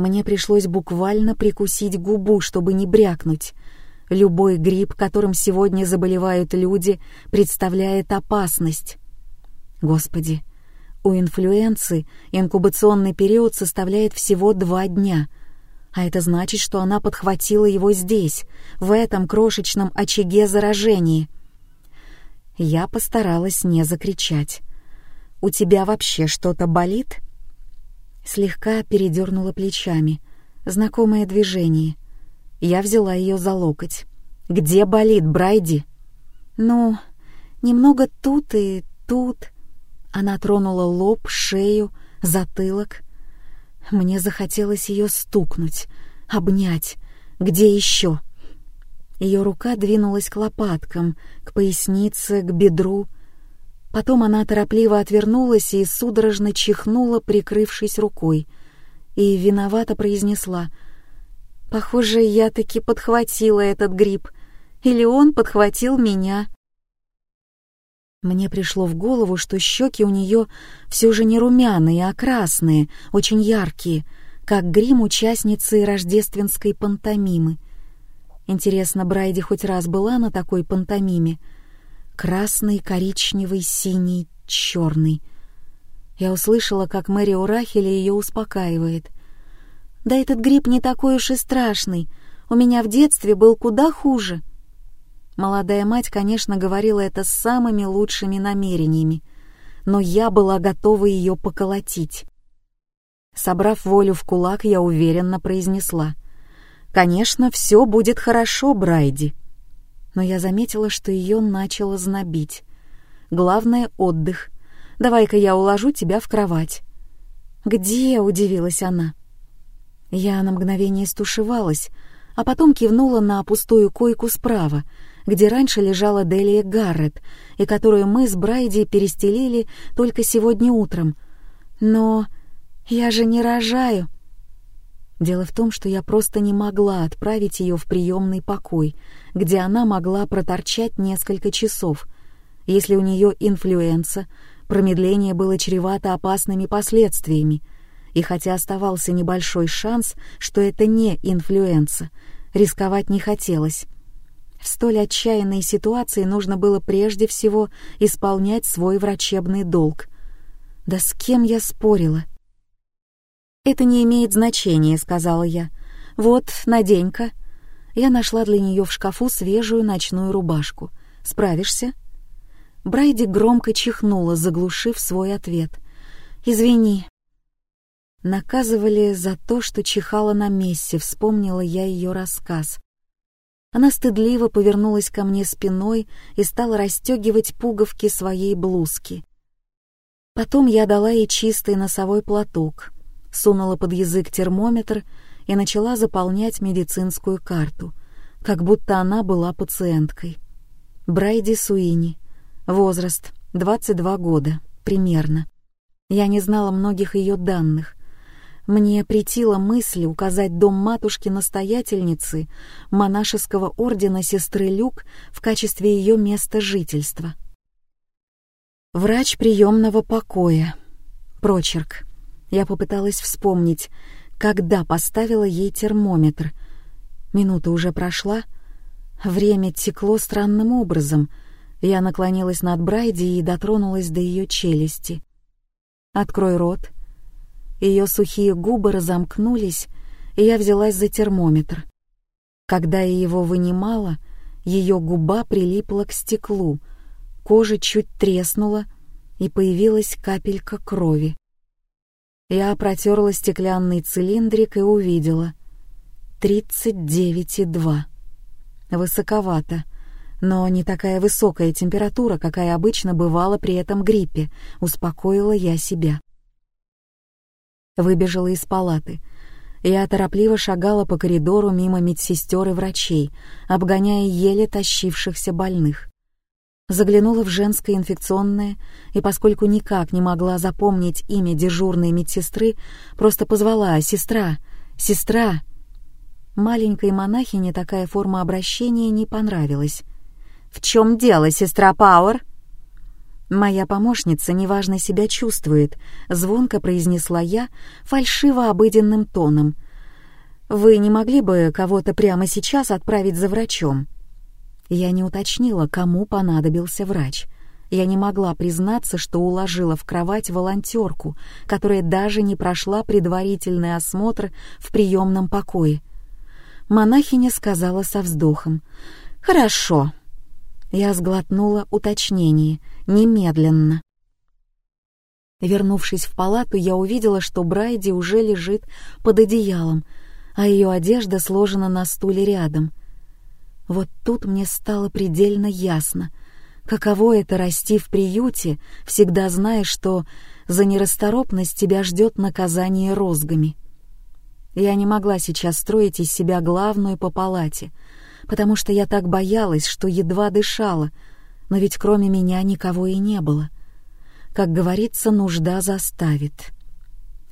Мне пришлось буквально прикусить губу, чтобы не брякнуть. Любой грипп, которым сегодня заболевают люди, представляет опасность. Господи, у инфлюенции инкубационный период составляет всего два дня, а это значит, что она подхватила его здесь, в этом крошечном очаге заражения. Я постаралась не закричать. «У тебя вообще что-то болит?» Слегка передернула плечами. Знакомое движение. Я взяла ее за локоть. «Где болит, Брайди?» «Ну, немного тут и тут». Она тронула лоб, шею, затылок. Мне захотелось ее стукнуть, обнять. Где еще? Ее рука двинулась к лопаткам, к пояснице, к бедру — Потом она торопливо отвернулась и судорожно чихнула, прикрывшись рукой, и виновато произнесла. «Похоже, я таки подхватила этот гриб. Или он подхватил меня». Мне пришло в голову, что щеки у нее все же не румяные, а красные, очень яркие, как грим участницы рождественской пантомимы. Интересно, Брайди хоть раз была на такой пантомиме — красный, коричневый, синий, черный. Я услышала, как Мэри Урахеля ее успокаивает. «Да этот гриб не такой уж и страшный. У меня в детстве был куда хуже». Молодая мать, конечно, говорила это с самыми лучшими намерениями, но я была готова ее поколотить. Собрав волю в кулак, я уверенно произнесла. «Конечно, все будет хорошо, Брайди но я заметила, что ее начало знобить. Главное — отдых. Давай-ка я уложу тебя в кровать. «Где?» — удивилась она. Я на мгновение стушевалась, а потом кивнула на пустую койку справа, где раньше лежала Делия Гаррет, и которую мы с Брайди перестелили только сегодня утром. Но я же не рожаю. Дело в том, что я просто не могла отправить ее в приемный покой, где она могла проторчать несколько часов. Если у нее инфлюенса, промедление было чревато опасными последствиями, и хотя оставался небольшой шанс, что это не инфлюенса, рисковать не хотелось. В столь отчаянной ситуации нужно было прежде всего исполнять свой врачебный долг. Да с кем я спорила? «Это не имеет значения», — сказала я. «Вот, надень-ка». Я нашла для нее в шкафу свежую ночную рубашку. «Справишься?» Брайди громко чихнула, заглушив свой ответ. «Извини». Наказывали за то, что чихала на месте, вспомнила я ее рассказ. Она стыдливо повернулась ко мне спиной и стала расстегивать пуговки своей блузки. Потом я дала ей чистый носовой платок — сунула под язык термометр и начала заполнять медицинскую карту, как будто она была пациенткой. Брайди Суини. Возраст — 22 года, примерно. Я не знала многих ее данных. Мне претила мысль указать дом матушки-настоятельницы монашеского ордена сестры Люк в качестве ее места жительства. Врач приемного покоя. Прочерк. Я попыталась вспомнить, когда поставила ей термометр. Минута уже прошла. Время текло странным образом. Я наклонилась над Брайди и дотронулась до ее челюсти. «Открой рот». Ее сухие губы разомкнулись, и я взялась за термометр. Когда я его вынимала, ее губа прилипла к стеклу, кожа чуть треснула, и появилась капелька крови. Я протерла стеклянный цилиндрик и увидела. тридцать девять и два. Высоковато, но не такая высокая температура, какая обычно бывала при этом гриппе, успокоила я себя. Выбежала из палаты. Я торопливо шагала по коридору мимо медсестер и врачей, обгоняя еле тащившихся больных заглянула в женское инфекционное и, поскольку никак не могла запомнить имя дежурной медсестры, просто позвала «Сестра! Сестра!». Маленькой монахине такая форма обращения не понравилась. «В чем дело, сестра Пауэр?» «Моя помощница неважно себя чувствует», — звонко произнесла я фальшиво обыденным тоном, Вы не могли бы кого-то прямо сейчас отправить за врачом?» Я не уточнила, кому понадобился врач. Я не могла признаться, что уложила в кровать волонтерку, которая даже не прошла предварительный осмотр в приемном покое. Монахиня сказала со вздохом. «Хорошо». Я сглотнула уточнение. Немедленно. Вернувшись в палату, я увидела, что Брайди уже лежит под одеялом, а ее одежда сложена на стуле рядом. Вот тут мне стало предельно ясно, каково это расти в приюте, всегда зная, что за нерасторопность тебя ждет наказание розгами. Я не могла сейчас строить из себя главную по палате, потому что я так боялась, что едва дышала, но ведь кроме меня никого и не было. Как говорится, нужда заставит.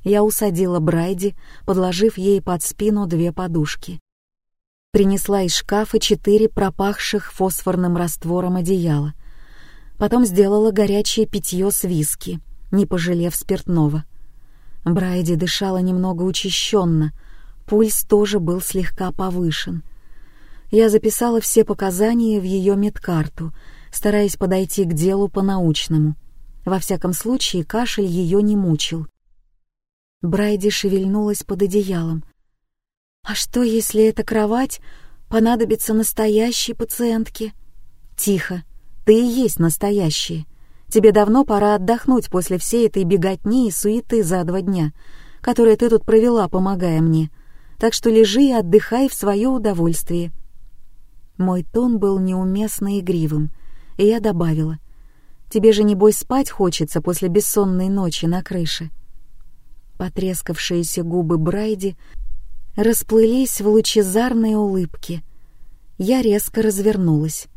Я усадила Брайди, подложив ей под спину две подушки. Принесла из шкафа четыре пропахших фосфорным раствором одеяла. Потом сделала горячее питье с виски, не пожалев спиртного — Брайди дышала немного учащенно, пульс тоже был слегка повышен. Я записала все показания в ее медкарту, стараясь подойти к делу по-научному. Во всяком случае, кашель ее не мучил. Брайди шевельнулась под одеялом. «А что, если эта кровать понадобится настоящей пациентке?» «Тихо, ты и есть настоящая. Тебе давно пора отдохнуть после всей этой беготни и суеты за два дня, которые ты тут провела, помогая мне. Так что лежи и отдыхай в свое удовольствие». Мой тон был неуместно игривым, и я добавила, «Тебе же, небось, спать хочется после бессонной ночи на крыше». Потрескавшиеся губы Брайди расплылись в лучезарной улыбке. Я резко развернулась.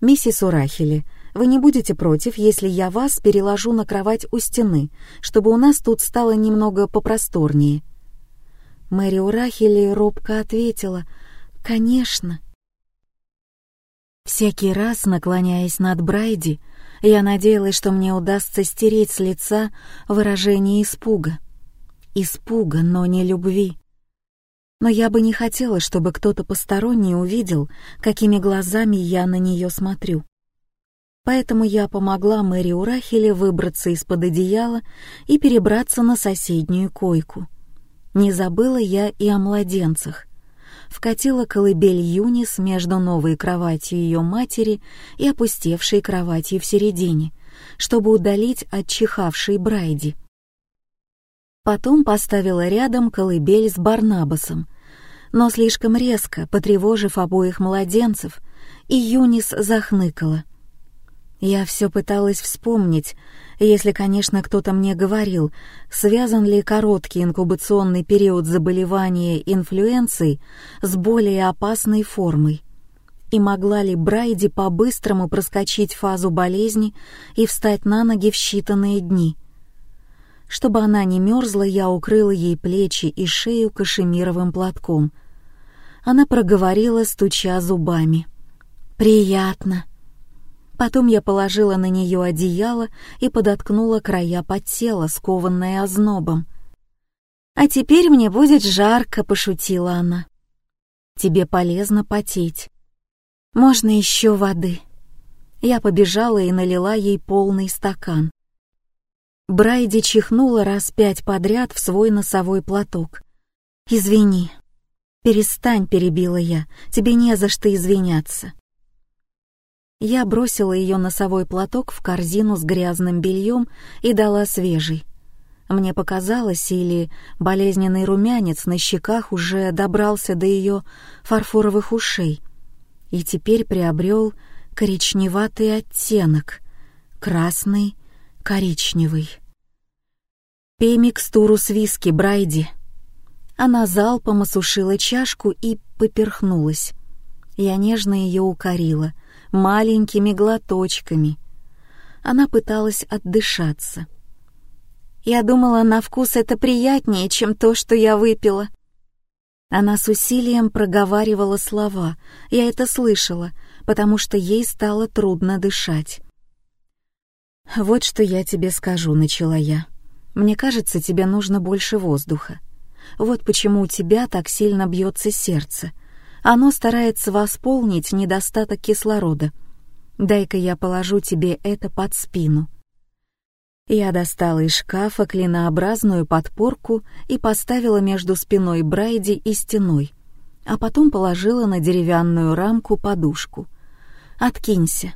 «Миссис Урахели, вы не будете против, если я вас переложу на кровать у стены, чтобы у нас тут стало немного попросторнее?» Мэри Урахели робко ответила «Конечно». Всякий раз, наклоняясь над Брайди, я надеялась, что мне удастся стереть с лица выражение испуга. Испуга, но не любви. Но я бы не хотела, чтобы кто-то посторонний увидел, какими глазами я на нее смотрю. Поэтому я помогла Мэри Урахеле выбраться из-под одеяла и перебраться на соседнюю койку. Не забыла я и о младенцах. Вкатила колыбель Юнис между новой кроватью ее матери и опустевшей кроватью в середине, чтобы удалить отчихавший Брайди. Потом поставила рядом колыбель с Барнабасом, но слишком резко, потревожив обоих младенцев, и Юнис захныкала — я все пыталась вспомнить, если, конечно, кто-то мне говорил, связан ли короткий инкубационный период заболевания инфлюенцией с более опасной формой, и могла ли Брайди по-быстрому проскочить фазу болезни и встать на ноги в считанные дни. Чтобы она не мерзла, я укрыла ей плечи и шею кашемировым платком. Она проговорила, стуча зубами. «Приятно». Потом я положила на нее одеяло и подоткнула края под тело, скованное ознобом. «А теперь мне будет жарко», — пошутила она. «Тебе полезно потеть. Можно еще воды». Я побежала и налила ей полный стакан. Брайди чихнула раз пять подряд в свой носовой платок. «Извини». «Перестань», — перебила я, — «тебе не за что извиняться». Я бросила ее носовой платок в корзину с грязным бельем и дала свежий. Мне показалось, или болезненный румянец на щеках уже добрался до ее фарфоровых ушей и теперь приобрел коричневатый оттенок, красный, коричневый. «Пей микстуру с виски, Брайди». Она залпом осушила чашку и поперхнулась. Я нежно ее укорила — маленькими глоточками. Она пыталась отдышаться. Я думала, на вкус это приятнее, чем то, что я выпила. Она с усилием проговаривала слова, я это слышала, потому что ей стало трудно дышать. «Вот что я тебе скажу», — начала я. «Мне кажется, тебе нужно больше воздуха. Вот почему у тебя так сильно бьется сердце. Оно старается восполнить недостаток кислорода. Дай-ка я положу тебе это под спину». Я достала из шкафа клинообразную подпорку и поставила между спиной Брайди и стеной, а потом положила на деревянную рамку подушку. «Откинься».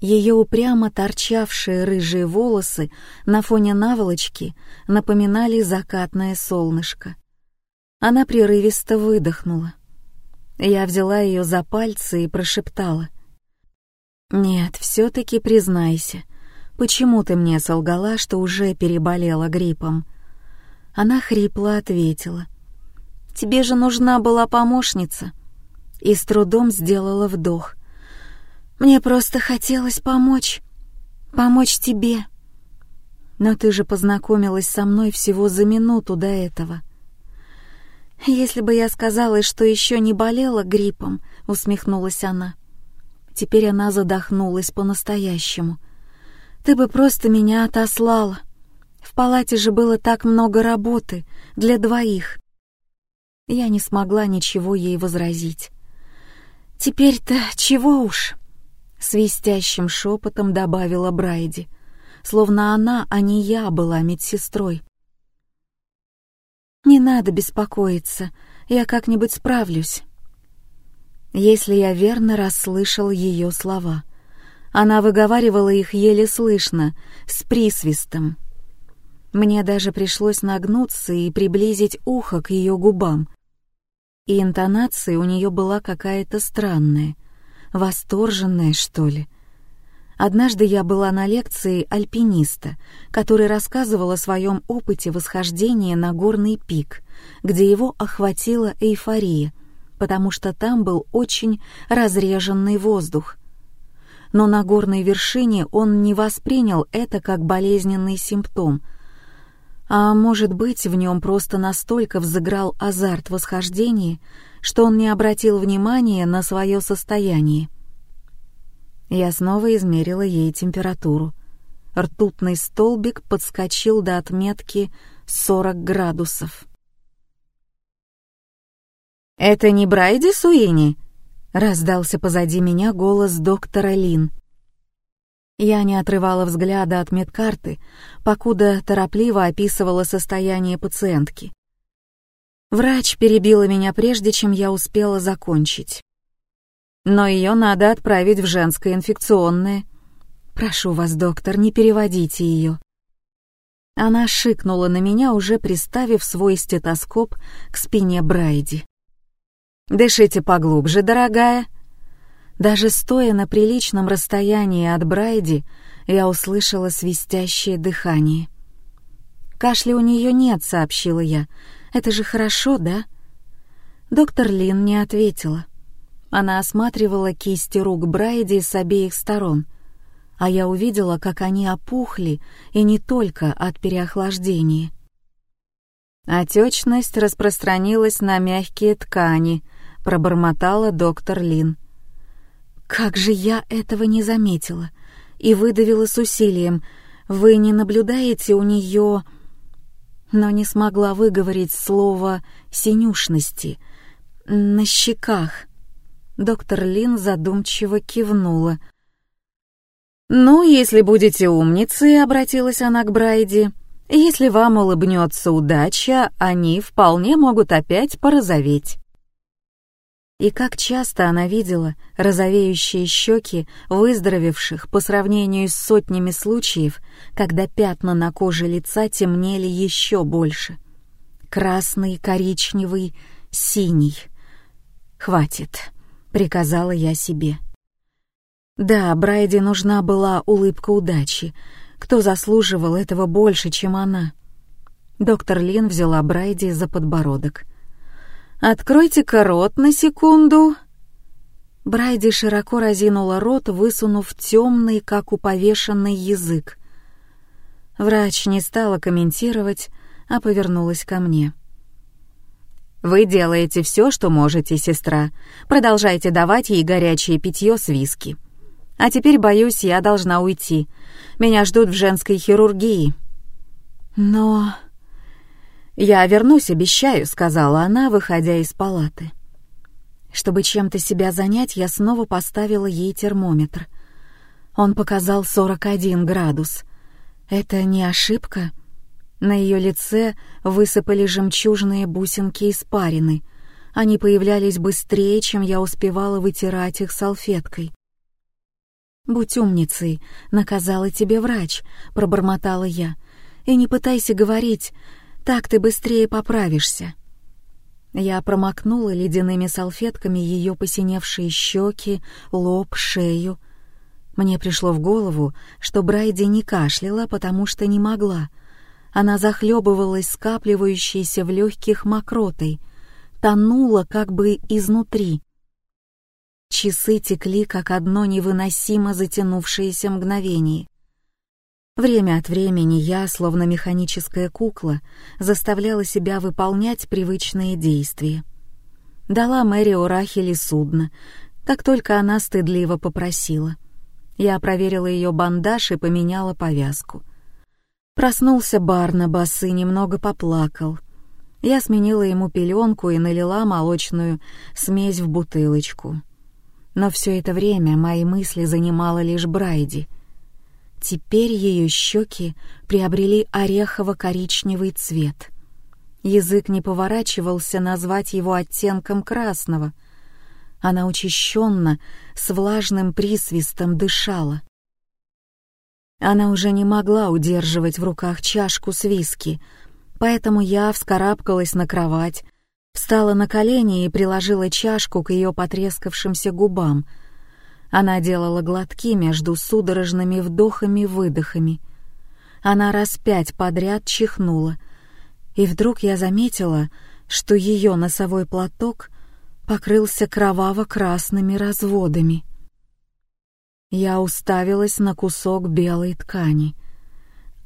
Ее упрямо торчавшие рыжие волосы на фоне наволочки напоминали закатное солнышко. Она прерывисто выдохнула. Я взяла ее за пальцы и прошептала. «Нет, все-таки признайся, почему ты мне солгала, что уже переболела гриппом?» Она хрипло ответила. «Тебе же нужна была помощница». И с трудом сделала вдох. «Мне просто хотелось помочь. Помочь тебе». «Но ты же познакомилась со мной всего за минуту до этого». «Если бы я сказала, что еще не болела гриппом», — усмехнулась она. Теперь она задохнулась по-настоящему. «Ты бы просто меня отослала. В палате же было так много работы для двоих». Я не смогла ничего ей возразить. «Теперь-то чего уж?» Свистящим шепотом добавила Брайди, словно она, а не я, была медсестрой. «Не надо беспокоиться, я как-нибудь справлюсь» если я верно расслышал ее слова. Она выговаривала их еле слышно, с присвистом. Мне даже пришлось нагнуться и приблизить ухо к ее губам. И интонация у нее была какая-то странная, восторженная, что ли. Однажды я была на лекции альпиниста, который рассказывал о своем опыте восхождения на горный пик, где его охватила эйфория — потому что там был очень разреженный воздух. Но на горной вершине он не воспринял это как болезненный симптом, а может быть, в нем просто настолько взыграл азарт восхождения, что он не обратил внимания на свое состояние. Я снова измерила ей температуру. Ртутный столбик подскочил до отметки 40 градусов. «Это не Брайди Суини?» — раздался позади меня голос доктора Лин. Я не отрывала взгляда от медкарты, покуда торопливо описывала состояние пациентки. Врач перебила меня прежде, чем я успела закончить. Но ее надо отправить в женское инфекционное. Прошу вас, доктор, не переводите ее. Она шикнула на меня, уже приставив свой стетоскоп к спине Брайди. «Дышите поглубже, дорогая». Даже стоя на приличном расстоянии от Брайди, я услышала свистящее дыхание. «Кашля у нее нет», — сообщила я. «Это же хорошо, да?» Доктор Лин не ответила. Она осматривала кисти рук Брайди с обеих сторон, а я увидела, как они опухли, и не только от переохлаждения. Отечность распространилась на мягкие ткани — пробормотала доктор Лин. «Как же я этого не заметила!» И выдавила с усилием. «Вы не наблюдаете у нее...» Но не смогла выговорить слово «синюшности» на щеках. Доктор Лин задумчиво кивнула. «Ну, если будете умницей», — обратилась она к Брайди, — «если вам улыбнется удача, они вполне могут опять порозоветь». И как часто она видела розовеющие щеки выздоровевших по сравнению с сотнями случаев, когда пятна на коже лица темнели еще больше. Красный, коричневый, синий. «Хватит», — приказала я себе. Да, Брайди нужна была улыбка удачи. Кто заслуживал этого больше, чем она? Доктор Лин взяла Брайди за подбородок — «Откройте-ка рот на секунду». Брайди широко разинула рот, высунув темный, как у повешенный язык. Врач не стала комментировать, а повернулась ко мне. «Вы делаете все, что можете, сестра. Продолжайте давать ей горячее питье с виски. А теперь, боюсь, я должна уйти. Меня ждут в женской хирургии». «Но...» «Я вернусь, обещаю», — сказала она, выходя из палаты. Чтобы чем-то себя занять, я снова поставила ей термометр. Он показал 41 градус. Это не ошибка? На ее лице высыпали жемчужные бусинки испарины. Они появлялись быстрее, чем я успевала вытирать их салфеткой. «Будь умницей, наказала тебе врач», — пробормотала я. «И не пытайся говорить, так ты быстрее поправишься». Я промокнула ледяными салфетками ее посиневшие щеки, лоб, шею. Мне пришло в голову, что Брайди не кашляла, потому что не могла. Она захлебывалась скапливающейся в легких мокротой, тонула как бы изнутри. Часы текли, как одно невыносимо затянувшееся мгновение. Время от времени я, словно механическая кукла, заставляла себя выполнять привычные действия. Дала Мэри Орахели судно, как только она стыдливо попросила. Я проверила ее бандаж и поменяла повязку. Проснулся Барнабас и немного поплакал. Я сменила ему пеленку и налила молочную смесь в бутылочку. Но все это время мои мысли занимала лишь Брайди — Теперь ее щеки приобрели орехово-коричневый цвет. Язык не поворачивался назвать его оттенком красного. Она учащенно, с влажным присвистом дышала. Она уже не могла удерживать в руках чашку с виски, поэтому я вскарабкалась на кровать, встала на колени и приложила чашку к ее потрескавшимся губам — она делала глотки между судорожными вдохами-выдохами. Она раз пять подряд чихнула. И вдруг я заметила, что ее носовой платок покрылся кроваво-красными разводами. Я уставилась на кусок белой ткани.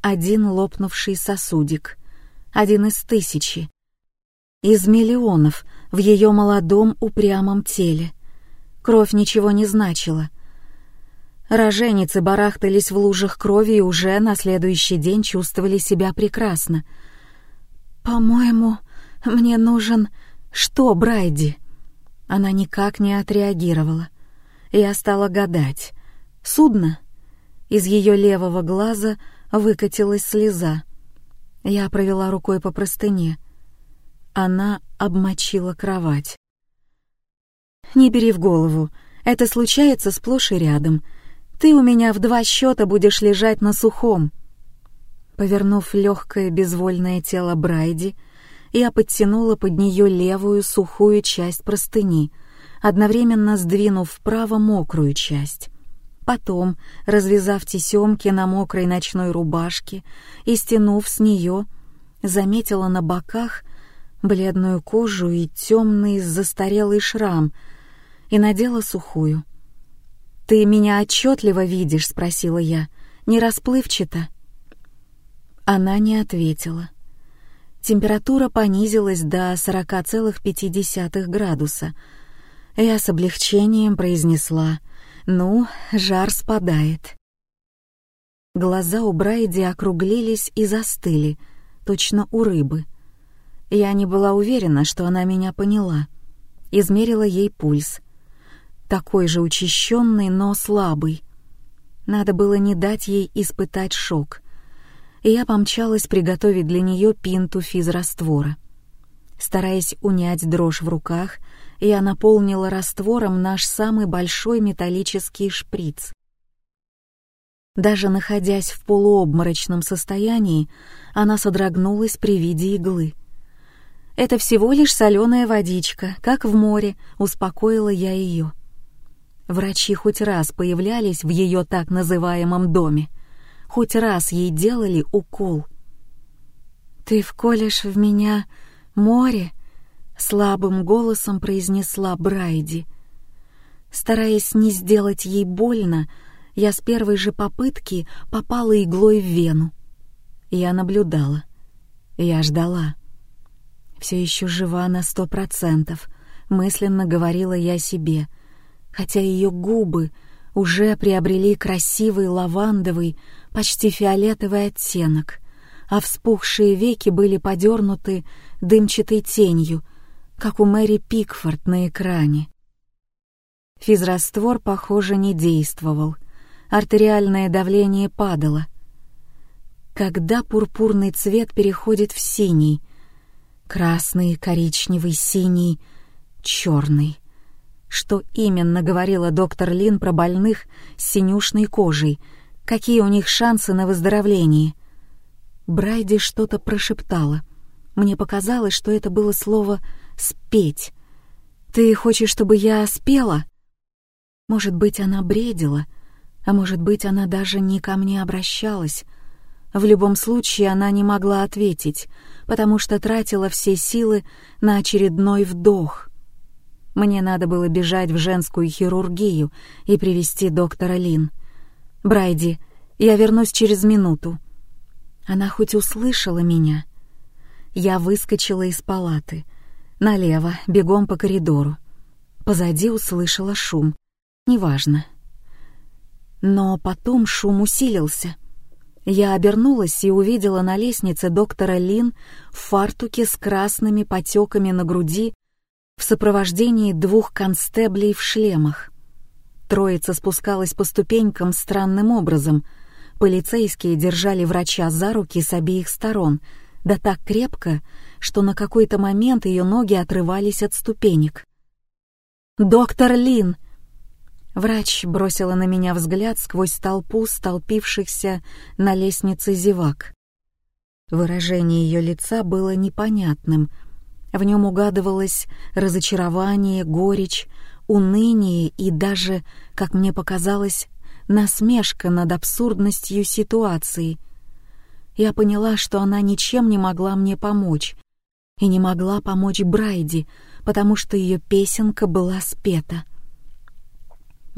Один лопнувший сосудик, один из тысячи, из миллионов в ее молодом упрямом теле. Кровь ничего не значила. Роженицы барахтались в лужах крови и уже на следующий день чувствовали себя прекрасно. «По-моему, мне нужен... Что, Брайди?» Она никак не отреагировала. Я стала гадать. «Судно?» Из ее левого глаза выкатилась слеза. Я провела рукой по простыне. Она обмочила кровать. Не бери в голову. Это случается сплошь и рядом. Ты у меня в два счета будешь лежать на сухом. Повернув легкое безвольное тело Брайди, я подтянула под нее левую сухую часть простыни, одновременно сдвинув вправо мокрую часть. Потом, развязав тесемки на мокрой ночной рубашке и стянув с нее, заметила на боках бледную кожу и темный застарелый шрам — и надела сухую. «Ты меня отчетливо видишь?» — спросила я. «Не расплывчато?» Она не ответила. Температура понизилась до 40,5 градуса. Я с облегчением произнесла «Ну, жар спадает». Глаза у Брайди округлились и застыли, точно у рыбы. Я не была уверена, что она меня поняла. Измерила ей пульс такой же учащенный, но слабый. Надо было не дать ей испытать шок. И я помчалась приготовить для нее пинту физраствора. Стараясь унять дрожь в руках, я наполнила раствором наш самый большой металлический шприц. Даже находясь в полуобморочном состоянии, она содрогнулась при виде иглы. «Это всего лишь соленая водичка, как в море», — успокоила я ее. Врачи хоть раз появлялись в ее так называемом доме, хоть раз ей делали укол. «Ты вколешь в меня море?» — слабым голосом произнесла Брайди. Стараясь не сделать ей больно, я с первой же попытки попала иглой в вену. Я наблюдала. Я ждала. Все еще жива на сто процентов, мысленно говорила я себе — хотя ее губы уже приобрели красивый лавандовый, почти фиолетовый оттенок, а вспухшие веки были подернуты дымчатой тенью, как у Мэри Пикфорд на экране. Физраствор, похоже, не действовал. Артериальное давление падало. Когда пурпурный цвет переходит в синий, красный, коричневый, синий, черный. Что именно говорила доктор Лин про больных с синюшной кожей? Какие у них шансы на выздоровление? Брайди что-то прошептала. Мне показалось, что это было слово «спеть». «Ты хочешь, чтобы я спела?» Может быть, она бредила, а может быть, она даже не ко мне обращалась. В любом случае, она не могла ответить, потому что тратила все силы на очередной вдох. Мне надо было бежать в женскую хирургию и привести доктора Лин. «Брайди, я вернусь через минуту». Она хоть услышала меня. Я выскочила из палаты. Налево, бегом по коридору. Позади услышала шум. Неважно. Но потом шум усилился. Я обернулась и увидела на лестнице доктора Лин в фартуке с красными потеками на груди в сопровождении двух констеблей в шлемах. Троица спускалась по ступенькам странным образом. Полицейские держали врача за руки с обеих сторон, да так крепко, что на какой-то момент ее ноги отрывались от ступенек. «Доктор Лин!» Врач бросила на меня взгляд сквозь толпу столпившихся на лестнице зевак. Выражение ее лица было непонятным. В нем угадывалось разочарование, горечь, уныние и даже, как мне показалось, насмешка над абсурдностью ситуации. Я поняла, что она ничем не могла мне помочь, и не могла помочь Брайди, потому что ее песенка была спета —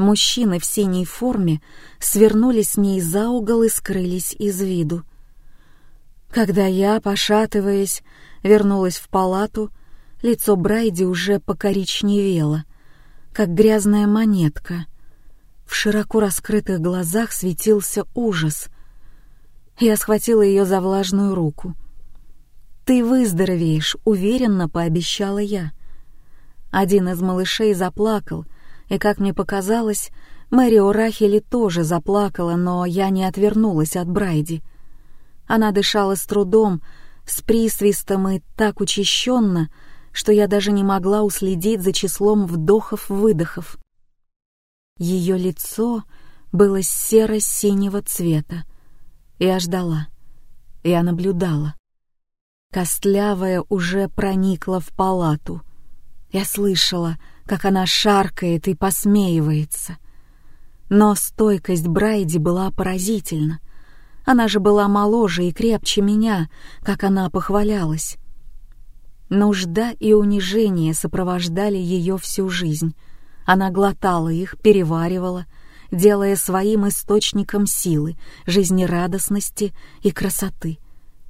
Мужчины в синей форме свернули с ней за угол и скрылись из виду. Когда я, пошатываясь, вернулась в палату, лицо Брайди уже покоричневело, как грязная монетка. В широко раскрытых глазах светился ужас. Я схватила ее за влажную руку. «Ты выздоровеешь», — уверенно пообещала я. Один из малышей заплакал — и, как мне показалось, Мэри Орахели тоже заплакала, но я не отвернулась от Брайди. Она дышала с трудом, с присвистом и так учащенно, что я даже не могла уследить за числом вдохов-выдохов. Ее лицо было серо-синего цвета. Я ждала. Я наблюдала. Костлявая уже проникла в палату. Я слышала, как она шаркает и посмеивается. Но стойкость Брайди была поразительна. Она же была моложе и крепче меня, как она похвалялась. Нужда и унижение сопровождали ее всю жизнь. Она глотала их, переваривала, делая своим источником силы, жизнерадостности и красоты.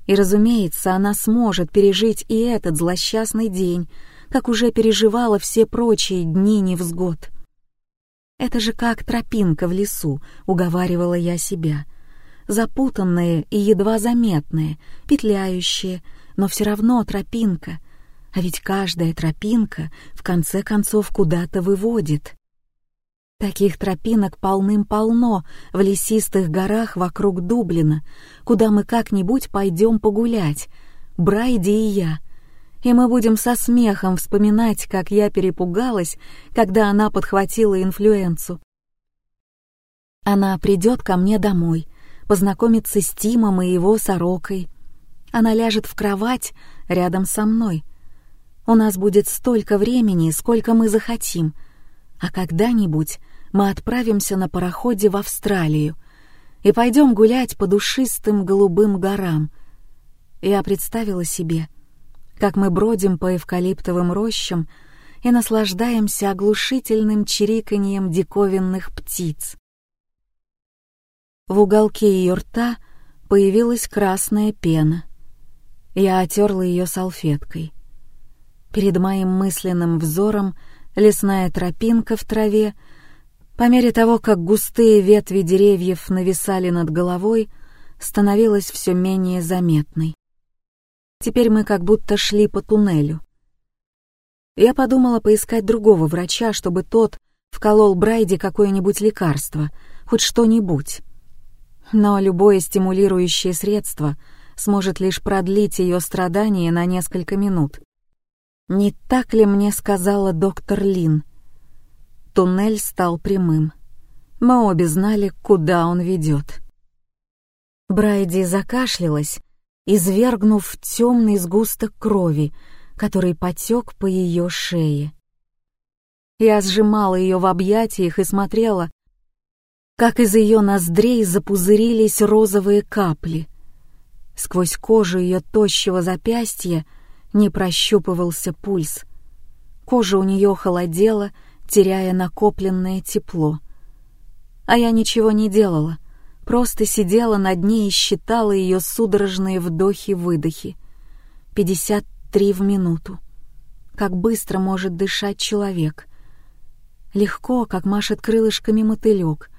И, разумеется, она сможет пережить и этот злосчастный день, как уже переживала все прочие дни невзгод. «Это же как тропинка в лесу», — уговаривала я себя. Запутанная и едва заметная, петляющая, но все равно тропинка. А ведь каждая тропинка в конце концов куда-то выводит. Таких тропинок полным-полно в лесистых горах вокруг Дублина, куда мы как-нибудь пойдем погулять, Брайди и я — и мы будем со смехом вспоминать, как я перепугалась, когда она подхватила инфлюенцию. Она придет ко мне домой, познакомится с Тимом и его сорокой. Она ляжет в кровать рядом со мной. У нас будет столько времени, сколько мы захотим, а когда-нибудь мы отправимся на пароходе в Австралию и пойдем гулять по душистым голубым горам. Я представила себе — как мы бродим по эвкалиптовым рощам и наслаждаемся оглушительным чириканьем диковинных птиц. В уголке ее рта появилась красная пена. Я отерла ее салфеткой. Перед моим мысленным взором лесная тропинка в траве, по мере того, как густые ветви деревьев нависали над головой, становилась все менее заметной. Теперь мы как будто шли по туннелю. Я подумала поискать другого врача, чтобы тот вколол Брайди какое-нибудь лекарство, хоть что-нибудь. Но любое стимулирующее средство сможет лишь продлить ее страдания на несколько минут. Не так ли мне сказала доктор Лин? Туннель стал прямым. Мы обе знали, куда он ведет. Брайди закашлялась, извергнув темный сгусток крови, который потек по ее шее. Я сжимала ее в объятиях и смотрела, как из ее ноздрей запузырились розовые капли. Сквозь кожу ее тощего запястья не прощупывался пульс. Кожа у нее холодела, теряя накопленное тепло. А я ничего не делала, просто сидела над ней и считала ее судорожные вдохи-выдохи. Пятьдесят три в минуту. Как быстро может дышать человек. Легко, как машет крылышками мотылек.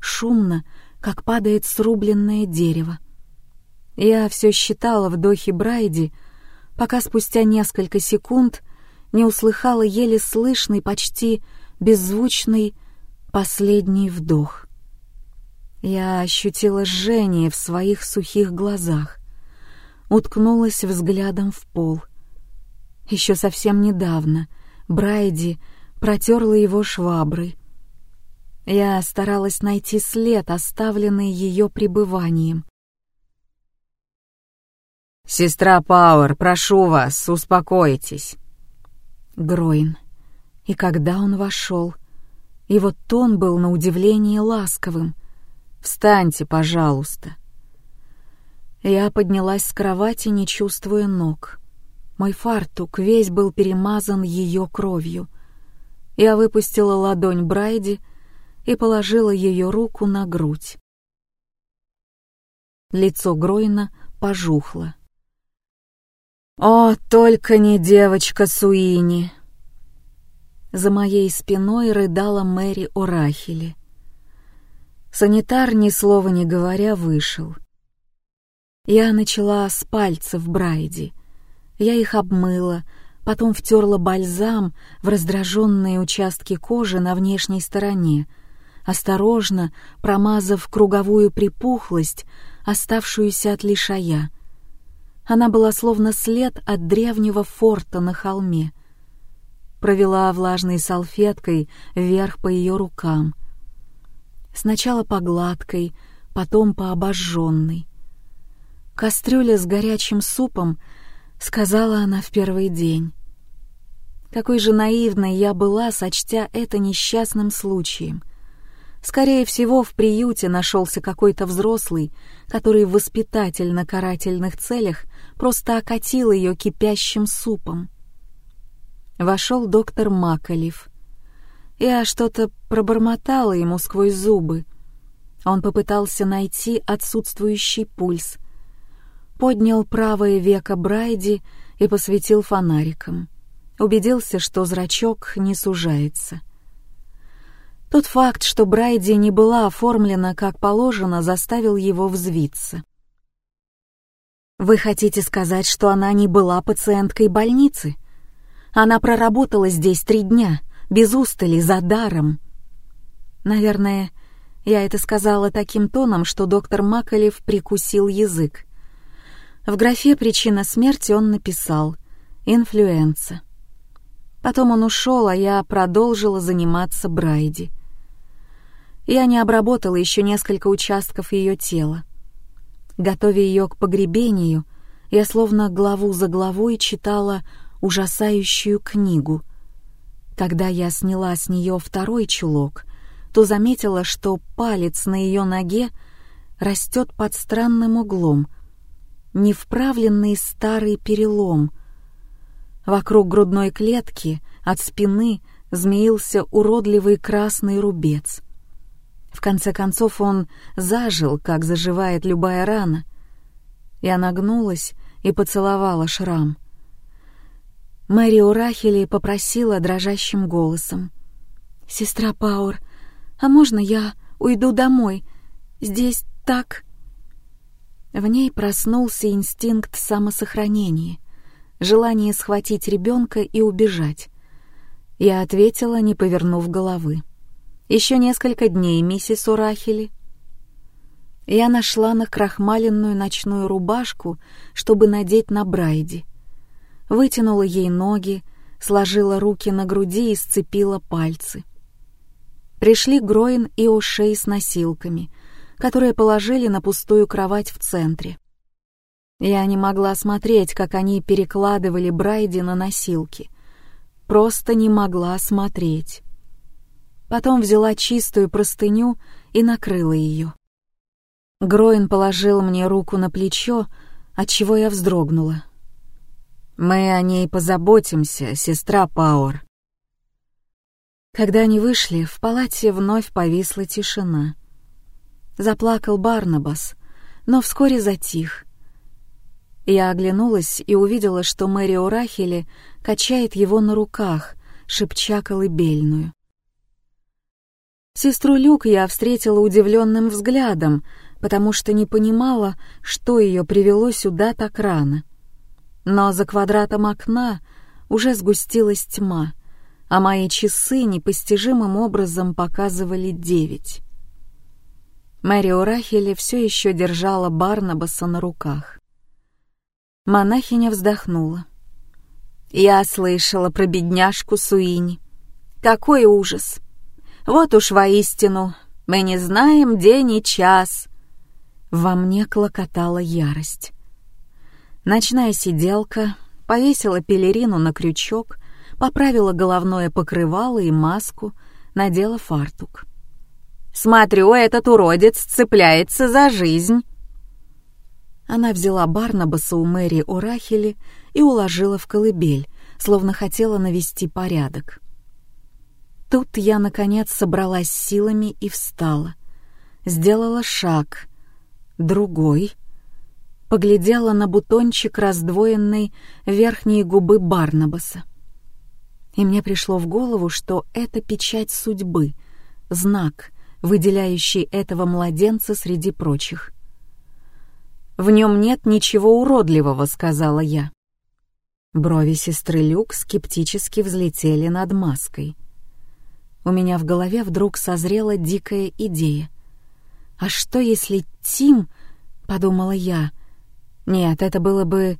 Шумно, как падает срубленное дерево. Я все считала вдохи Брайди, пока спустя несколько секунд не услыхала еле слышный, почти беззвучный последний вдох. Я ощутила жжение в своих сухих глазах, уткнулась взглядом в пол. Еще совсем недавно Брайди протерла его шваброй. Я старалась найти след, оставленный ее пребыванием. «Сестра Пауэр, прошу вас, успокойтесь». Гроин. И когда он вошел, его тон был на удивление ласковым. «Встаньте, пожалуйста». Я поднялась с кровати, не чувствуя ног. Мой фартук весь был перемазан ее кровью. Я выпустила ладонь Брайди и положила ее руку на грудь. Лицо Гройна пожухло. «О, только не девочка Суини!» За моей спиной рыдала Мэри Орахили. Санитар, ни слова не говоря, вышел. Я начала с пальцев Брайди — я их обмыла, потом втерла бальзам в раздраженные участки кожи на внешней стороне, осторожно промазав круговую припухлость, оставшуюся от лишая. Она была словно след от древнего форта на холме. Провела влажной салфеткой вверх по ее рукам. Сначала по гладкой, потом по обожженной. Кастрюля с горячим супом — сказала она в первый день. Какой же наивной я была, сочтя это несчастным случаем. Скорее всего, в приюте нашелся какой-то взрослый, который в воспитательно-карательных целях просто окатил ее кипящим супом. Вошел доктор Макалев. Я что-то пробормотала ему сквозь зубы. Он попытался найти отсутствующий пульс — поднял правое веко Брайди и посветил фонариком. Убедился, что зрачок не сужается. Тот факт, что Брайди не была оформлена как положено, заставил его взвиться. «Вы хотите сказать, что она не была пациенткой больницы? Она проработала здесь три дня, без устали, за даром». Наверное, я это сказала таким тоном, что доктор Макалев прикусил язык. В графе «Причина смерти» он написал «Инфлюенса». Потом он ушел, а я продолжила заниматься Брайди. Я не обработала еще несколько участков ее тела. Готовя ее к погребению, я словно главу за главой читала ужасающую книгу. Когда я сняла с нее второй чулок, то заметила, что палец на ее ноге растет под странным углом — невправленный старый перелом. Вокруг грудной клетки от спины змеился уродливый красный рубец. В конце концов он зажил, как заживает любая рана. Я нагнулась и поцеловала шрам. Мэри Урахели попросила дрожащим голосом. «Сестра Пауэр, а можно я уйду домой? Здесь так...» В ней проснулся инстинкт самосохранения, желание схватить ребенка и убежать. Я ответила, не повернув головы. Еще несколько дней, миссис Урахели. Я нашла накрахмаленную ночную рубашку, чтобы надеть на Брайди. Вытянула ей ноги, сложила руки на груди и сцепила пальцы. Пришли Гроин и Ушей с носилками, которые положили на пустую кровать в центре. Я не могла смотреть, как они перекладывали Брайди на носилки. Просто не могла смотреть. Потом взяла чистую простыню и накрыла ее. Гроин положил мне руку на плечо, отчего я вздрогнула. «Мы о ней позаботимся, сестра Пауэр». Когда они вышли, в палате вновь повисла тишина. Заплакал Барнабас, но вскоре затих. Я оглянулась и увидела, что Мэри Урахели качает его на руках, шепча колыбельную. Сестру Люк я встретила удивленным взглядом, потому что не понимала, что ее привело сюда так рано. Но за квадратом окна уже сгустилась тьма, а мои часы непостижимым образом показывали девять. Мэри Урахели все еще держала Барнабаса на руках. Монахиня вздохнула. «Я слышала про бедняжку Суини. Какой ужас! Вот уж воистину, мы не знаем день и час. Во мне клокотала ярость. Ночная сиделка повесила пелерину на крючок, поправила головное покрывало и маску, надела фартук. «Смотрю, этот уродец цепляется за жизнь!» Она взяла Барнабаса у Мэри Урахели и уложила в колыбель, словно хотела навести порядок. Тут я, наконец, собралась силами и встала. Сделала шаг, другой. Поглядела на бутончик раздвоенной верхней губы Барнабаса. И мне пришло в голову, что это печать судьбы, знак, выделяющий этого младенца среди прочих. «В нем нет ничего уродливого», — сказала я. Брови сестры Люк скептически взлетели над маской — у меня в голове вдруг созрела дикая идея. «А что, если Тим...» — подумала я. «Нет, это было бы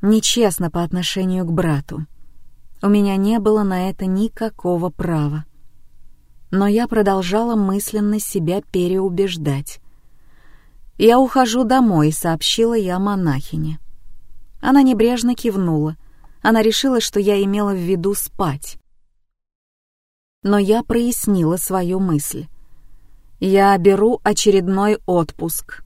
нечестно по отношению к брату. У меня не было на это никакого права. Но я продолжала мысленно себя переубеждать. «Я ухожу домой», — сообщила я монахине. Она небрежно кивнула. Она решила, что я имела в виду спать но я прояснила свою мысль. Я беру очередной отпуск.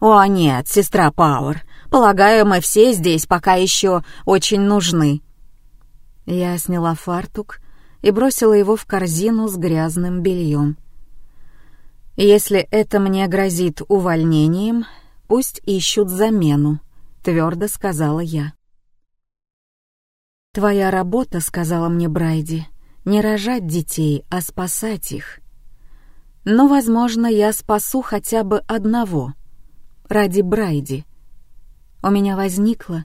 «О, нет, сестра Пауэр, полагаю, мы все здесь пока еще очень нужны». Я сняла фартук и бросила его в корзину с грязным бельем. «Если это мне грозит увольнением, пусть ищут замену», — твердо сказала я. «Твоя работа», — сказала мне Брайди, — не рожать детей, а спасать их. Но, возможно, я спасу хотя бы одного. Ради Брайди. У меня возникла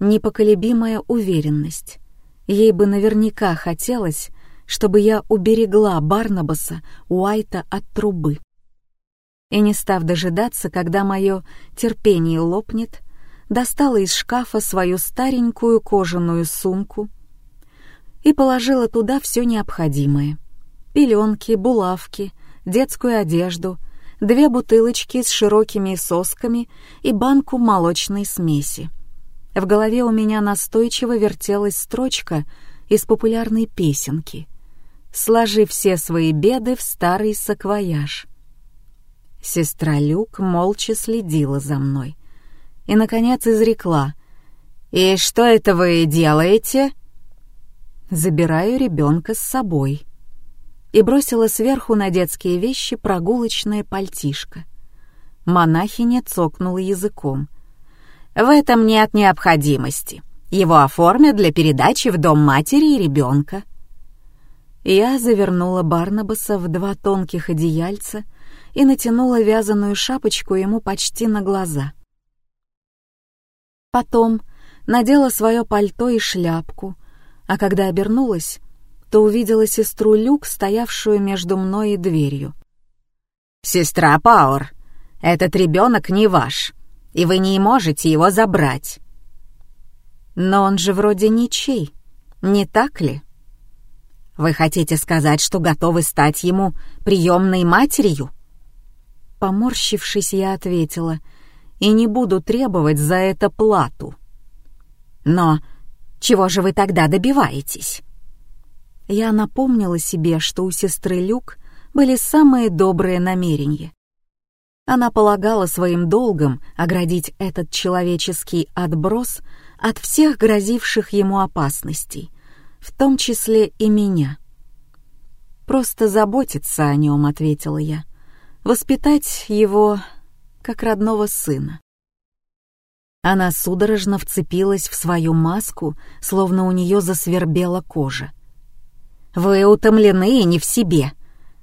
непоколебимая уверенность. Ей бы наверняка хотелось, чтобы я уберегла Барнабаса Уайта от трубы. И не став дожидаться, когда мое терпение лопнет, достала из шкафа свою старенькую кожаную сумку — и положила туда все необходимое. Пеленки, булавки, детскую одежду, две бутылочки с широкими сосками и банку молочной смеси. В голове у меня настойчиво вертелась строчка из популярной песенки «Сложи все свои беды в старый саквояж». Сестра Люк молча следила за мной и, наконец, изрекла «И что это вы делаете?» Забираю ребенка с собой. И бросила сверху на детские вещи прогулочное пальтишко. Монахиня цокнула языком. «В этом нет необходимости. Его оформят для передачи в дом матери и ребенка». Я завернула Барнабаса в два тонких одеяльца и натянула вязаную шапочку ему почти на глаза. Потом надела свое пальто и шляпку, а когда обернулась, то увидела сестру Люк, стоявшую между мной и дверью. «Сестра Пауэр, этот ребенок не ваш, и вы не можете его забрать». «Но он же вроде ничей, не так ли?» «Вы хотите сказать, что готовы стать ему приемной матерью?» Поморщившись, я ответила, «И не буду требовать за это плату». «Но чего же вы тогда добиваетесь?» Я напомнила себе, что у сестры Люк были самые добрые намерения. Она полагала своим долгом оградить этот человеческий отброс от всех грозивших ему опасностей, в том числе и меня. «Просто заботиться о нем», — ответила я, — «воспитать его как родного сына». Она судорожно вцепилась в свою маску, словно у нее засвербела кожа. «Вы утомлены и не в себе.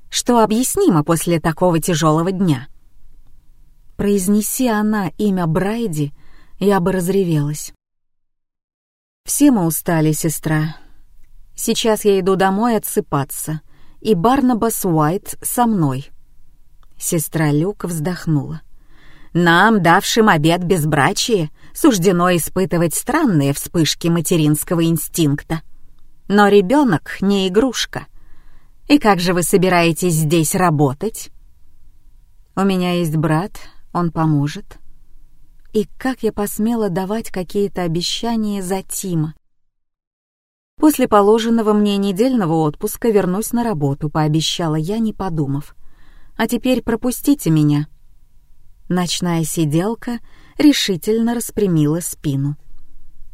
Что объяснимо после такого тяжелого дня?» Произнеси она имя Брайди, я бы разревелась. «Все мы устали, сестра. Сейчас я иду домой отсыпаться, и Барнабас Уайт со мной». Сестра Люк вздохнула. «Нам, давшим обед безбрачия, суждено испытывать странные вспышки материнского инстинкта. Но ребенок не игрушка. И как же вы собираетесь здесь работать?» «У меня есть брат, он поможет». И как я посмела давать какие-то обещания за Тима? После положенного мне недельного отпуска вернусь на работу, пообещала я, не подумав. А теперь пропустите меня. Ночная сиделка решительно распрямила спину.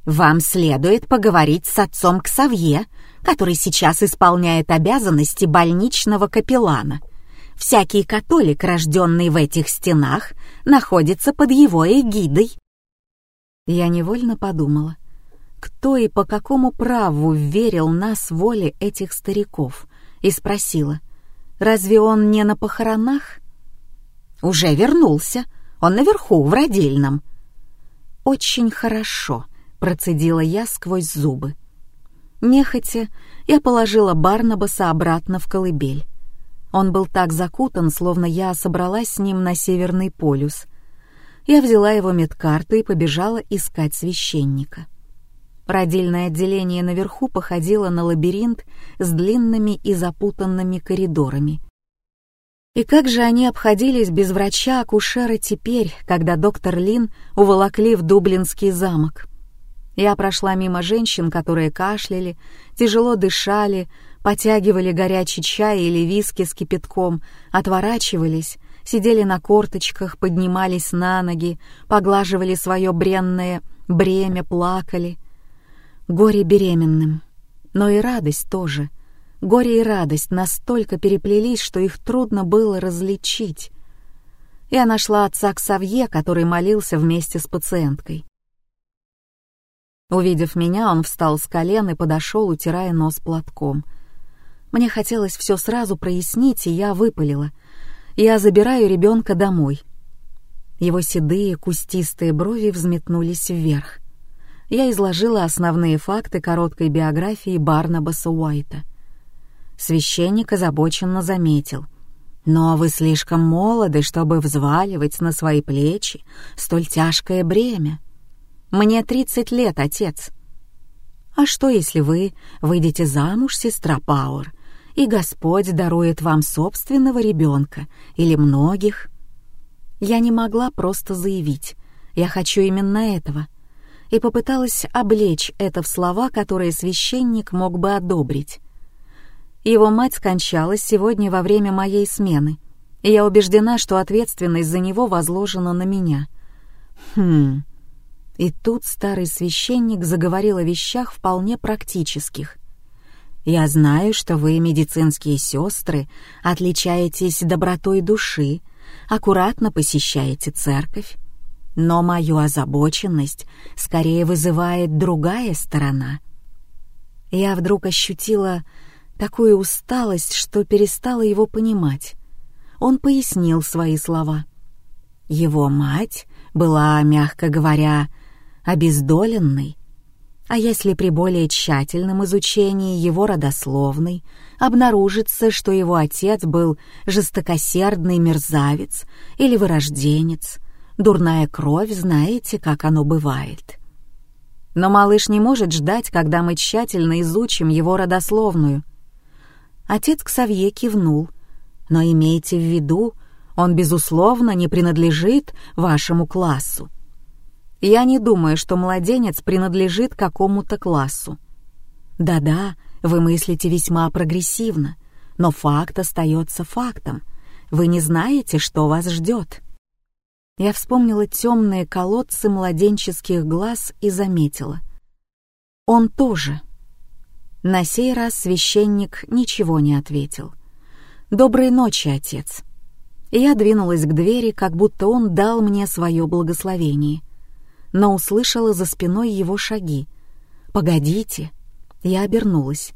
«Вам следует поговорить с отцом Ксавье, который сейчас исполняет обязанности больничного капеллана. Всякий католик, рожденный в этих стенах, находится под его эгидой. Я невольно подумала, кто и по какому праву верил нас воле этих стариков, и спросила, разве он не на похоронах? Уже вернулся, он наверху, в родильном. Очень хорошо, процедила я сквозь зубы. Нехотя я положила Барнабаса обратно в колыбель. Он был так закутан, словно я собралась с ним на Северный полюс. Я взяла его медкарту и побежала искать священника. Родильное отделение наверху походило на лабиринт с длинными и запутанными коридорами. И как же они обходились без врача-акушера теперь, когда доктор Лин уволокли в Дублинский замок? Я прошла мимо женщин, которые кашляли, тяжело дышали, потягивали горячий чай или виски с кипятком, отворачивались, сидели на корточках, поднимались на ноги, поглаживали свое бренное бремя, плакали. Горе беременным. Но и радость тоже. Горе и радость настолько переплелись, что их трудно было различить. Я нашла отца Ксавье, который молился вместе с пациенткой. Увидев меня, он встал с колен и подошел, утирая нос платком — мне хотелось все сразу прояснить, и я выпалила. Я забираю ребенка домой. Его седые кустистые брови взметнулись вверх. Я изложила основные факты короткой биографии Барнабаса Уайта. Священник озабоченно заметил. «Но вы слишком молоды, чтобы взваливать на свои плечи столь тяжкое бремя. Мне тридцать лет, отец». «А что, если вы выйдете замуж, сестра Пауэр, и Господь дарует вам собственного ребенка или многих. Я не могла просто заявить «я хочу именно этого» и попыталась облечь это в слова, которые священник мог бы одобрить. Его мать скончалась сегодня во время моей смены, и я убеждена, что ответственность за него возложена на меня. Хм... И тут старый священник заговорил о вещах вполне практических. Я знаю, что вы, медицинские сестры, отличаетесь добротой души, аккуратно посещаете церковь. Но мою озабоченность скорее вызывает другая сторона. Я вдруг ощутила такую усталость, что перестала его понимать. он пояснил свои слова. Его мать была, мягко говоря, обездоленной, а если при более тщательном изучении его родословной обнаружится, что его отец был жестокосердный мерзавец или вырожденец, дурная кровь, знаете, как оно бывает. Но малыш не может ждать, когда мы тщательно изучим его родословную. Отец Ксавье кивнул. Но имейте в виду, он, безусловно, не принадлежит вашему классу. Я не думаю, что младенец принадлежит какому-то классу. Да-да, вы мыслите весьма прогрессивно, но факт остается фактом. Вы не знаете, что вас ждет. Я вспомнила темные колодцы младенческих глаз и заметила. Он тоже. На сей раз священник ничего не ответил. «Доброй ночи, отец». Я двинулась к двери, как будто он дал мне свое благословение. Но услышала за спиной его шаги. «Погодите». Я обернулась.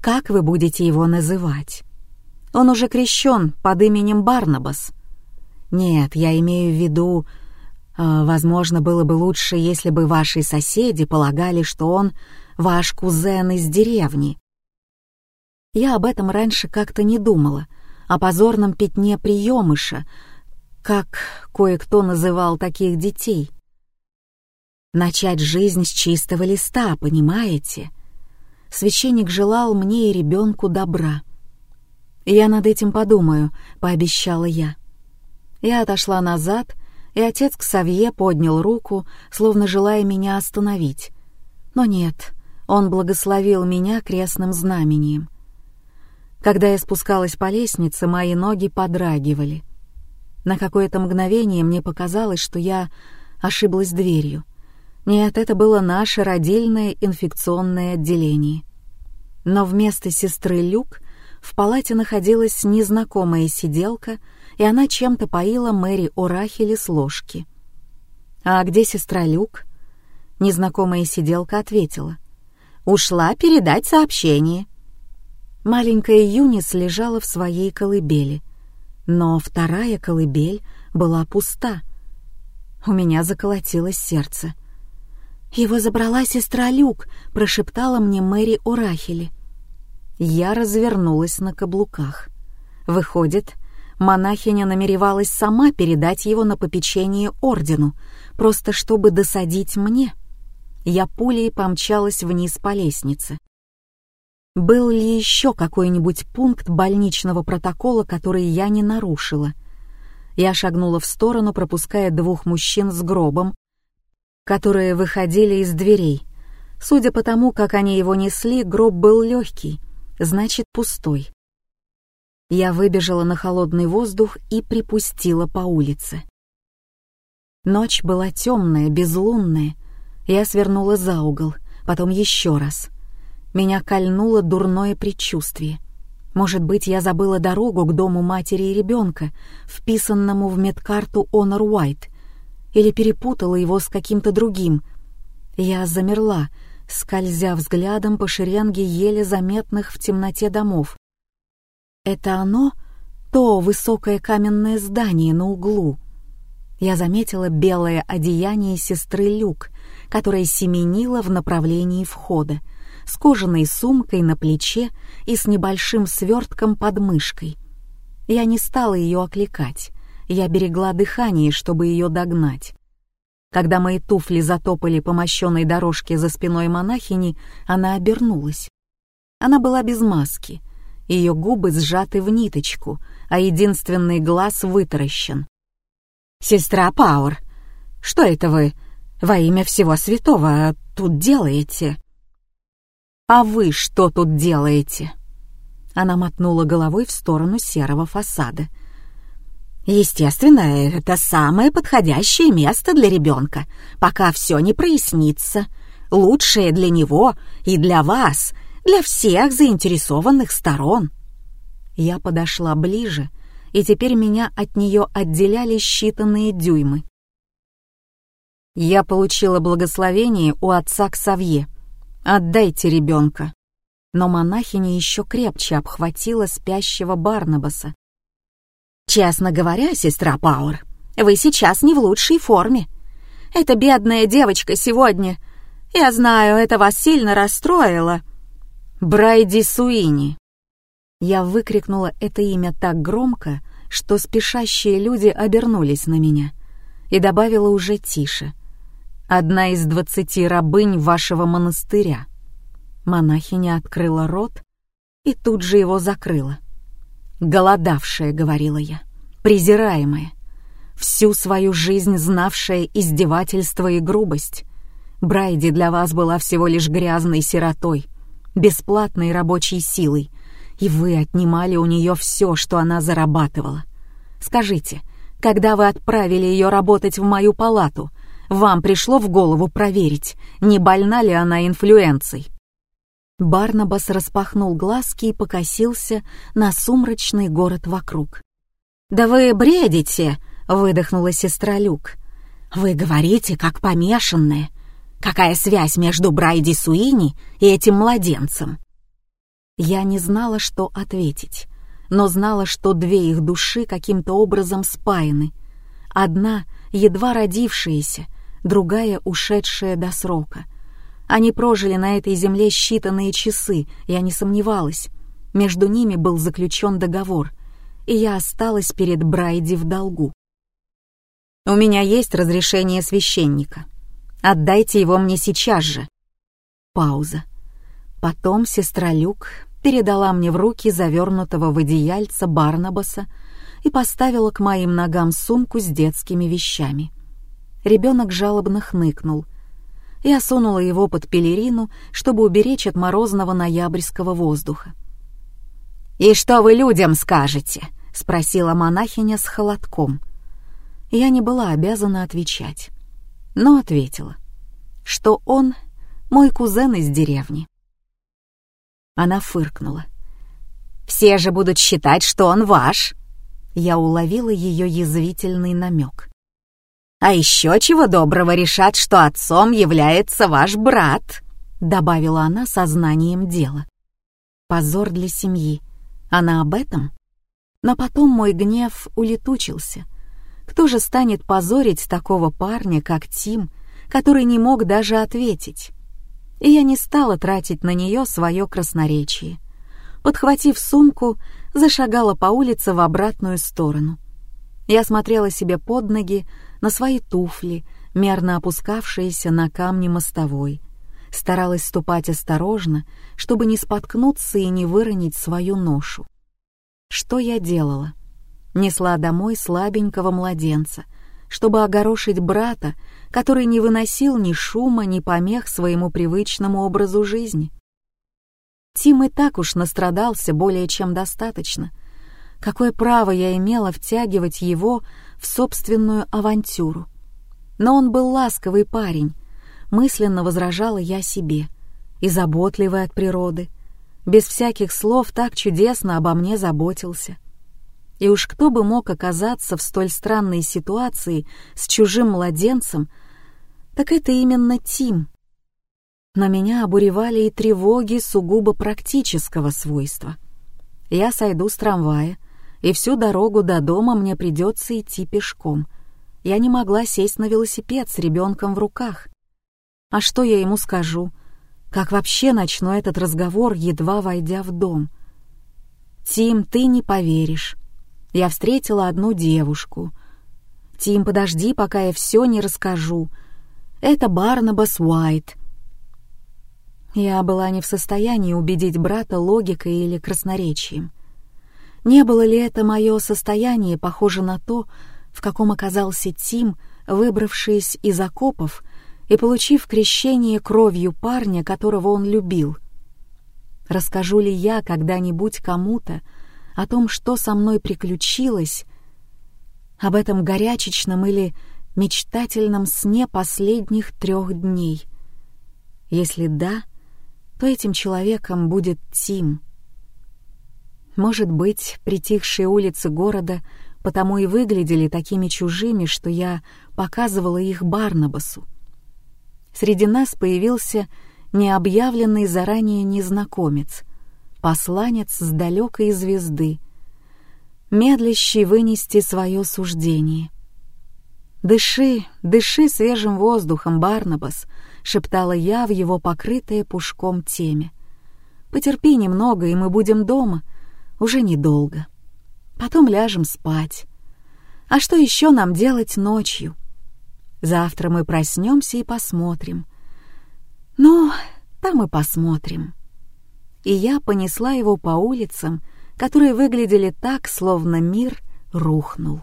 «Как вы будете его называть?» «Он уже крещен под именем Барнабас». Нет, я имею в виду, э, возможно, было бы лучше, если бы ваши соседи полагали, что он ваш кузен из деревни. Я об этом раньше как-то не думала, о позорном пятне приемыша, как кое-кто называл таких детей. Начать жизнь с чистого листа, понимаете? Священник желал мне и ребенку добра. «Я над этим подумаю», — пообещала я. Я отошла назад, и отец Ксавье поднял руку, словно желая меня остановить. Но нет, он благословил меня крестным знамением. Когда я спускалась по лестнице, мои ноги подрагивали. На какое-то мгновение мне показалось, что я ошиблась дверью. Нет, это было наше родильное инфекционное отделение. Но вместо сестры Люк в палате находилась незнакомая сиделка — и она чем-то поила Мэри Орахели с ложки. «А где сестра Люк?» Незнакомая сиделка ответила. «Ушла передать сообщение». Маленькая Юнис лежала в своей колыбели, но вторая колыбель была пуста. У меня заколотилось сердце. «Его забрала сестра Люк», — прошептала мне Мэри Урахели. Я развернулась на каблуках. Выходит, монахиня намеревалась сама передать его на попечение ордену, просто чтобы досадить мне. Я пулей помчалась вниз по лестнице. Был ли еще какой-нибудь пункт больничного протокола, который я не нарушила? Я шагнула в сторону, пропуская двух мужчин с гробом, которые выходили из дверей. Судя по тому, как они его несли, гроб был легкий, значит, пустой. Я выбежала на холодный воздух и припустила по улице. Ночь была темная, безлунная. Я свернула за угол, потом еще раз. Меня кольнуло дурное предчувствие. Может быть, я забыла дорогу к дому матери и ребенка, вписанному в медкарту Honor White, или перепутала его с каким-то другим. Я замерла, скользя взглядом по шеренге еле заметных в темноте домов. Это оно, то высокое каменное здание на углу. Я заметила белое одеяние сестры Люк, которая семенила в направлении входа, с кожаной сумкой на плече и с небольшим свертком под мышкой. Я не стала ее окликать, я берегла дыхание, чтобы ее догнать. Когда мои туфли затопали по мощенной дорожке за спиной монахини, она обернулась. Она была без маски — ее губы сжаты в ниточку, а единственный глаз вытаращен. «Сестра Пауэр, что это вы во имя всего святого тут делаете?» «А вы что тут делаете?» Она мотнула головой в сторону серого фасада. «Естественно, это самое подходящее место для ребенка, пока все не прояснится. Лучшее для него и для вас, для всех заинтересованных сторон. Я подошла ближе, и теперь меня от нее отделяли считанные дюймы. Я получила благословение у отца Ксавье. «Отдайте ребенка». Но монахиня еще крепче обхватила спящего Барнабаса. Честно говоря, сестра Пауэр, вы сейчас не в лучшей форме. Эта бедная девочка сегодня... Я знаю, это вас сильно расстроило. Брайди Суини. Я выкрикнула это имя так громко, что спешащие люди обернулись на меня, и добавила уже тише. «Одна из двадцати рабынь вашего монастыря». Монахиня открыла рот и тут же его закрыла. «Голодавшая», — говорила я, — «презираемая, всю свою жизнь знавшая издевательство и грубость. Брайди для вас была всего лишь грязной сиротой, бесплатной рабочей силой, и вы отнимали у нее все, что она зарабатывала. Скажите, когда вы отправили ее работать в мою палату, вам пришло в голову проверить, не больна ли она инфлюенцией?» Барнабас распахнул глазки и покосился на сумрачный город вокруг. «Да вы бредите!» — выдохнула сестра Люк. «Вы говорите, как помешанные. Какая связь между Брайди Суини и этим младенцем?» Я не знала, что ответить, но знала, что две их души каким-то образом спаяны. Одна — едва родившаяся, другая — ушедшая до срока — они прожили на этой земле считанные часы, я не сомневалась. Между ними был заключен договор, и я осталась перед Брайди в долгу. «У меня есть разрешение священника. Отдайте его мне сейчас же». Пауза. Потом сестра Люк передала мне в руки завернутого в одеяльца Барнабаса и поставила к моим ногам сумку с детскими вещами. Ребенок жалобно хныкнул — я сунула его под пелерину, чтобы уберечь от морозного ноябрьского воздуха. «И что вы людям скажете?» — спросила монахиня с холодком. Я не была обязана отвечать, но ответила, что он — мой кузен из деревни. Она фыркнула. «Все же будут считать, что он ваш!» Я уловила ее язвительный намек. А еще чего доброго решат, что отцом является ваш брат», — добавила она сознанием дела. Позор для семьи. Она об этом? Но потом мой гнев улетучился. Кто же станет позорить такого парня, как Тим, который не мог даже ответить? И я не стала тратить на нее свое красноречие. Подхватив сумку, зашагала по улице в обратную сторону. Я смотрела себе под ноги, на свои туфли, мерно опускавшиеся на камни мостовой. Старалась ступать осторожно, чтобы не споткнуться и не выронить свою ношу. Что я делала? Несла домой слабенького младенца, чтобы огорошить брата, который не выносил ни шума, ни помех своему привычному образу жизни. Тим и так уж настрадался более чем достаточно. Какое право я имела втягивать его в собственную авантюру. Но он был ласковый парень, мысленно возражала я себе, и заботливый от природы, без всяких слов так чудесно обо мне заботился. И уж кто бы мог оказаться в столь странной ситуации с чужим младенцем, так это именно Тим. Но меня обуревали и тревоги сугубо практического свойства. Я сойду с трамвая — и всю дорогу до дома мне придется идти пешком. Я не могла сесть на велосипед с ребенком в руках. А что я ему скажу? Как вообще начну этот разговор, едва войдя в дом? «Тим, ты не поверишь. Я встретила одну девушку. Тим, подожди, пока я все не расскажу. Это Барнабас Уайт». Я была не в состоянии убедить брата логикой или красноречием. Не было ли это мое состояние похоже на то, в каком оказался Тим, выбравшись из окопов и получив крещение кровью парня, которого он любил? Расскажу ли я когда-нибудь кому-то о том, что со мной приключилось, об этом горячечном или мечтательном сне последних трех дней? Если да, то этим человеком будет Тим — может быть, притихшие улицы города потому и выглядели такими чужими, что я показывала их Барнабасу. Среди нас появился необъявленный заранее незнакомец, посланец с далекой звезды. медлящий вынести свое суждение. «Дыши, дыши свежим воздухом, Барнабас», — шептала я в его покрытое пушком теме. «Потерпи немного, и мы будем дома. Уже недолго. Потом ляжем спать. А что еще нам делать ночью? Завтра мы проснемся и посмотрим. Ну, там и посмотрим». И я понесла его по улицам, которые выглядели так, словно мир рухнул.